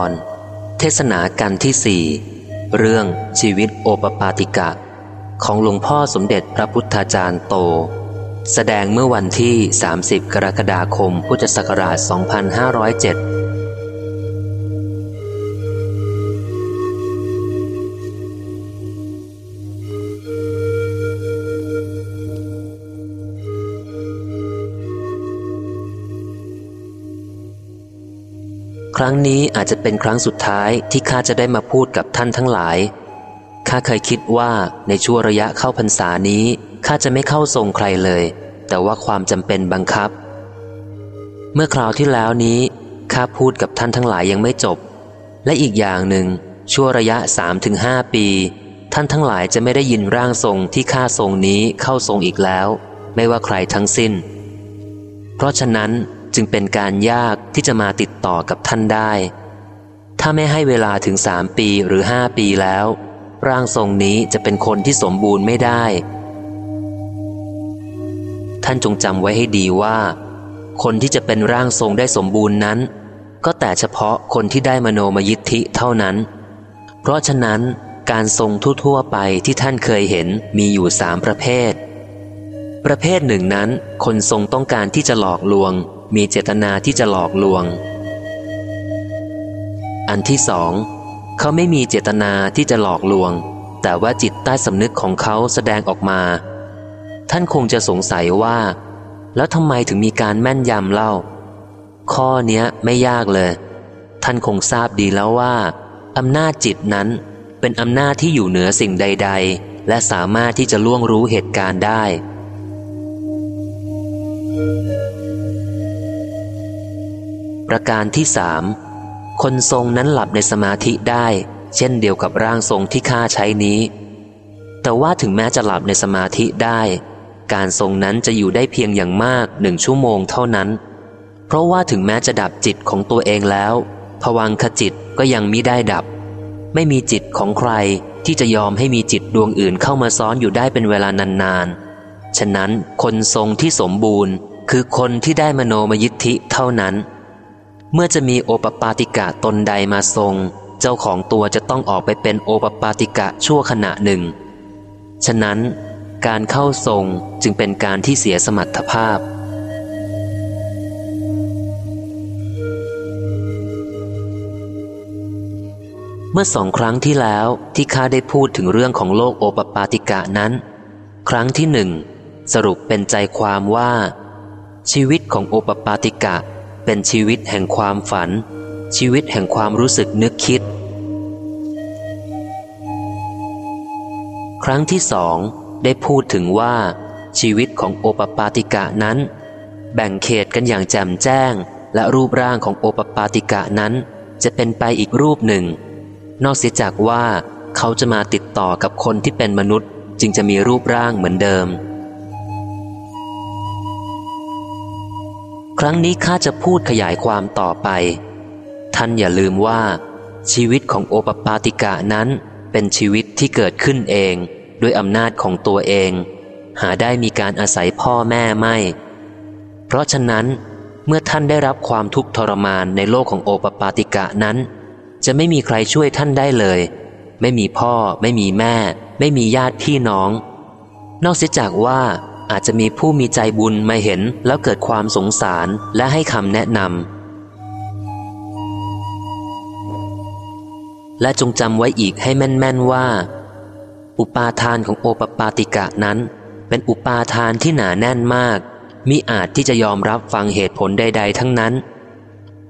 อนเทศนากันที่สี่เรื่องชีวิตโอปปาติกะ ของหลวงพ่อสมเด็จพระพุทธาจารย์โต แสดงเมื่อวันที่ 30 กรกฎาคมพุทธศักราช 2507 ครั้งนี้อาจจะเป็นครั้งสุดท้ายที่ข้าจะได้มาพูดกับท่านทั้งหลาย ข้าเคยคิดว่าในช่วงระยะเข้าพรรษานี้ข้าจะไม่เข้าทรงใครเลย แต่ว่าความจำเป็นบังคับ เมื่อคราวที่แล้วนี้ข้าพูดกับท่านทั้งหลายยังไม่จบ และอีกอย่างหนึ่งช่วงระยะสามถึงห้าปี ท่านทั้งหลายจะไม่ได้ยินร่างทรงที่ข้าทรงนี้เข้าทรงอีกแล้ว ไม่ว่าใครทั้งสิ้น เพราะฉะนั้น จึงเป็นการยากที่จะมาติดต่อกับท่านได้ ถ้าไม่ให้เวลาถึงสามปีหรือห้าปีแล้ว ร่างทรงนี้จะเป็นคนที่สมบูรณ์ไม่ได้ ท่านจงจำไว้ให้ดีว่า คนที่จะเป็นร่างทรงได้สมบูรณ์นั้น ก็แต่เฉพาะคนที่ได้มโนมยิทธิเท่านั้น เพราะฉะนั้นการทรงทั่วๆไปที่ท่านเคยเห็นมีอยู่สามประเภท ประเภทหนึ่งนั้น คนทรงต้องการที่จะหลอกลวง มีเจตนาที่จะหลอกลวง อันที่สองเขาไม่มีเจตนาที่จะหลอกลวง แต่ว่าจิตใต้สำนึกของเขาแสดงออกมา ท่านคงจะสงสัยว่า แล้วทำไมถึงมีการแม่นยำเล่า ข้อเนี้ยไม่ยากเลย ท่านคงทราบดีแล้วว่าอำนาจจิตนั้นเป็นอำนาจที่อยู่เหนือสิ่งใด ๆ และสามารถที่จะล่วงรู้เหตุการณ์ได้ ประการที่สามคนทรงนั้นหลับในสมาธิได้ เช่นเดียวกับร่างทรงที่ข้าใช้นี้ แต่ว่าถึงแม้จะหลับในสมาธิได้ การทรงนั้นจะอยู่ได้เพียงอย่างมากหนึ่งชั่วโมงเท่านั้น เพราะว่าถึงแม้จะดับจิตของตัวเองแล้วผวังขจิตก็ยังมิได้ดับ ไม่มีจิตของใครที่จะยอมให้มีจิตดวงอื่นเข้ามาซ้อนอยู่ได้เป็นเวลานานๆ ฉะนั้นคนทรงที่สมบูรณ์ คือคนที่ได้มโนมยิทธิเท่านั้น เมื่อจะมีโอปปาติกะตนใดมาทรง เจ้าของตัวจะต้องออกไปเป็นโอปปาติกะชั่วขณะหนึ่ง ฉะนั้นการเข้าทรงจึงเป็นการที่เสียสมรรถภาพ เมื่อสองครั้งที่แล้วที่ข้าได้พูดถึงเรื่องของโลกโอปปาติกะนั้น ครั้งที่หนึ่งสรุปเป็นใจความว่า ชีวิตของโอปปาติกะ เป็นชีวิตแห่งความฝัน ชีวิตแห่งความรู้สึกนึกคิด ครั้งที่สองได้พูดถึงว่า ชีวิตของโอปปาติกะนั้น แบ่งเขตกันอย่างแจ่มแจ้ง และรูปร่างของโอปปาติกะนั้น จะเป็นไปอีกรูปหนึ่ง นอกเสียจากว่าเขาจะมาติดต่อกับคนที่เป็นมนุษย์ จึงจะมีรูปร่างเหมือนเดิม ครั้งนี้ข้าจะพูดขยายความต่อไป ท่านอย่าลืมว่า ชีวิตของโอปปาติกะนั้นเป็นชีวิตที่เกิดขึ้นเอง ด้วยอำนาจของตัวเอง หาได้มีการอาศัยพ่อแม่ไม่ เพราะฉะนั้น เมื่อท่านได้รับความทุกข์ทรมานในโลกของโอปปาติกะนั้น จะไม่มีใครช่วยท่านได้เลย ไม่มีพ่อ ไม่มีแม่ ไม่มีญาติพี่น้อง นอกเสียจากว่า อาจจะมีผู้มีใจบุญมาเห็นแล้วเกิดความสงสารและให้คำแนะนำและจงจำไว้อีกให้แม่น ๆ ว่า อุปาทานของโอปปาติกะนั้น เป็นอุปาทานที่หนาแน่นมากมิอาจที่จะยอมรับฟังเหตุผลใด ๆ ทั้งนั้น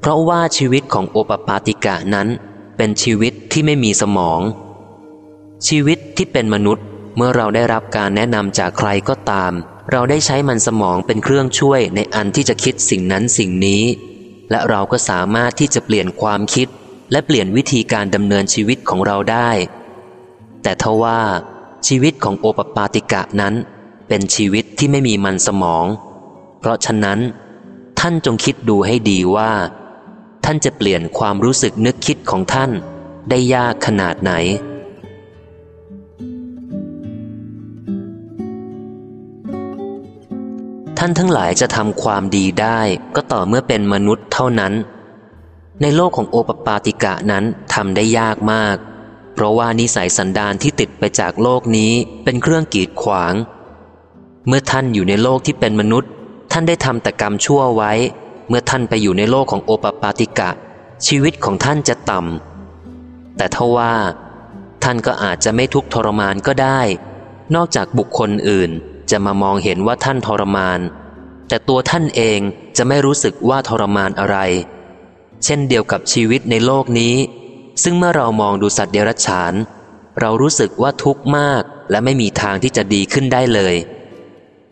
เพราะว่าชีวิตของโอปปาติกะนั้น เป็นชีวิตที่ไม่มีสมอง ชีวิตที่เป็นมนุษย์ เมื่อเราได้รับการแนะนำจากใครก็ตาม เราได้ใช้มันสมองเป็นเครื่องช่วยในอันที่จะคิดสิ่งนั้นสิ่งนี้ และเราก็สามารถที่จะเปลี่ยนความคิด และเปลี่ยนวิธีการดำเนินชีวิตของเราได้ แต่ทว่าชีวิตของโอปปาติกะนั้น เป็นชีวิตที่ไม่มีมันสมอง เพราะฉะนั้น ท่านจงคิดดูให้ดีว่า ท่านจะเปลี่ยนความรู้สึกนึกคิดของท่านได้ยากขนาดไหนานทั้งหลายจะทำความดีได้ก็ต่อเมื่อเป็นมนุษย์เท่านั้น ในโลกของโอปปาติกะนั้นทำได้ยากมาก เพราะว่านิสัยสันดานที่ติดไปจากโลกนี้เป็นเครื่องกีดขวาง เมื่อท่านอยู่ในโลกที่เป็นมนุษย์ ท่านได้ทำแต่กรรมชั่วไว้ เมื่อท่านไปอยู่ในโลกของโอปปาติกะ ชีวิตของท่านจะต่ำแต่ทว่า ท่านก็อาจจะไม่ทุกข์ทรมานก็ได้ นอกจากบุคคลอื่น จะมามองเห็นว่าท่านทรมาน แต่ตัวท่านเองจะไม่รู้สึกว่าทรมานอะไร เช่นเดียวกับชีวิตในโลกนี้ ซึ่งเมื่อเรามองดูสัตว์เดรัจฉาน เรารู้สึกว่าทุกข์มากและไม่มีทางที่จะดีขึ้นได้เลย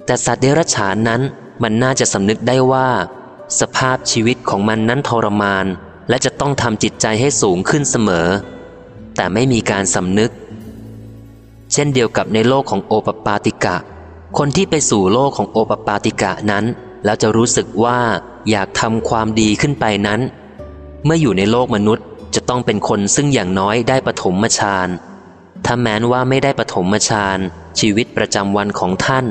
แต่สัตว์เดรัจฉานนั้นมันน่าจะสำนึกได้ว่า สภาพชีวิตของมันนั้นทรมาน และจะต้องทำจิตใจให้สูงขึ้นเสมอ แต่ไม่มีการสำนึก เช่นเดียวกับในโลกของโอปปาติกะ คนที่ไปสู่โลกของโอปปาติกะนั้น แล้วจะรู้สึกว่าอยากทำความดีขึ้นไปนั้น เมื่ออยู่ในโลกมนุษย์จะต้องเป็นคนซึ่งอย่างน้อยได้ปฐมฌานถ้าแม้นว่าไม่ได้ปฐมฌานชีวิตประจำวันของท่าน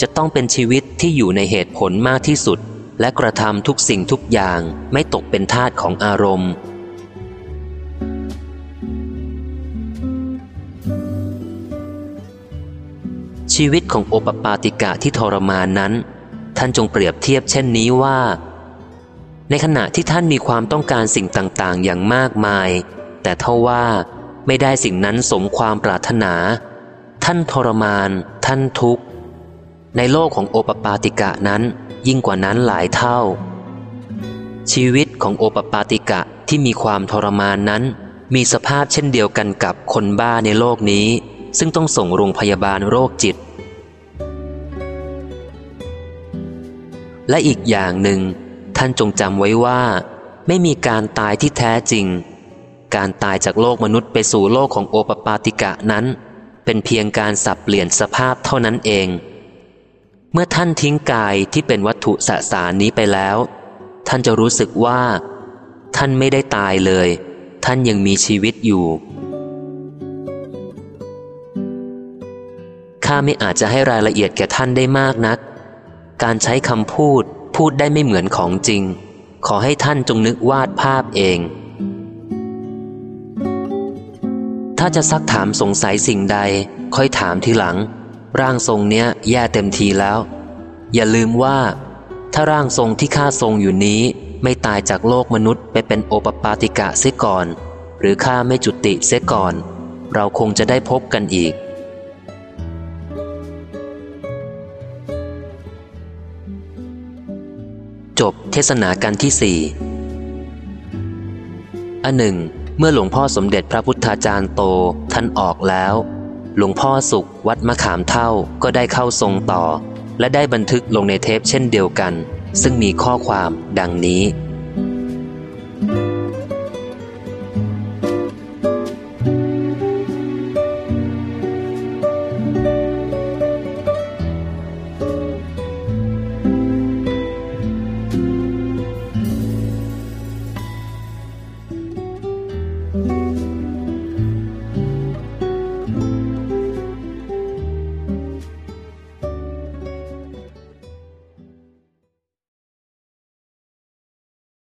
จะต้องเป็นชีวิตที่อยู่ในเหตุผลมากที่สุด และกระทำทุกสิ่งทุกอย่างไม่ตกเป็นทาสของอารมณ์ ชีวิตของโอปปาติกะที่ทรมานนั้น ท่านจงเปรียบเทียบเช่นนี้ว่า ในขณะที่ท่านมีความต้องการสิ่งต่างๆ อย่างมากมาย แต่เท่าว่าไม่ได้สิ่งนั้นสมความปรารถนา ท่านทรมาน ท่านทุกข์ ในโลกของโอปปาติกะนั้นยิ่งกว่านั้นหลายเท่า ชีวิตของโอปปาติกะที่มีความทรมานนั้น มีสภาพเช่นเดียวกันกับคนบ้าในโลกนี้ ซึ่งต้องส่งโรงพยาบาลโรคจิต และอีกอย่างหนึ่ง ท่านจงจำไว้ว่า ไม่มีการตายที่แท้จริง การตายจากโลกมนุษย์ไปสู่โลกของโอปปาติกะนั้น เป็นเพียงการสับเปลี่ยนสภาพเท่านั้นเอง เมื่อท่านทิ้งกายที่เป็นวัตถุสสารนี้ไปแล้ว ท่านจะรู้สึกว่า ท่านไม่ได้ตายเลย ท่านยังมีชีวิตอยู่ข้าไม่อาจจะให้รายละเอียดแก่ท่านได้มากนัก การใช้คำพูดพูดได้ไม่เหมือนของจริง ขอให้ท่านจงนึกวาดภาพเอง ถ้าจะซักถามสงสัยสิ่งใด ค่อยถามทีหลัง ร่างทรงเนี้ยแย่เต็มทีแล้ว อย่าลืมว่า ถ้าร่างทรงที่ข้าทรงอยู่นี้ ไม่ตายจากโลกมนุษย์ไปเป็นโอปปาติกะเสียก่อน หรือข้าไม่จุติเสียก่อน เราคงจะได้พบกันอีก จบเทศนากันที่สี่อันหนึ่ง เมื่อหลวงพ่อสมเด็จพระพุทธาจารย์โตท่านออกแล้ว หลวงพ่อสุขวัดมะขามเท่าก็ได้เข้าทรงต่อ และได้บันทึกลงในเทปเช่นเดียวกัน ซึ่งมีข้อความดังนี้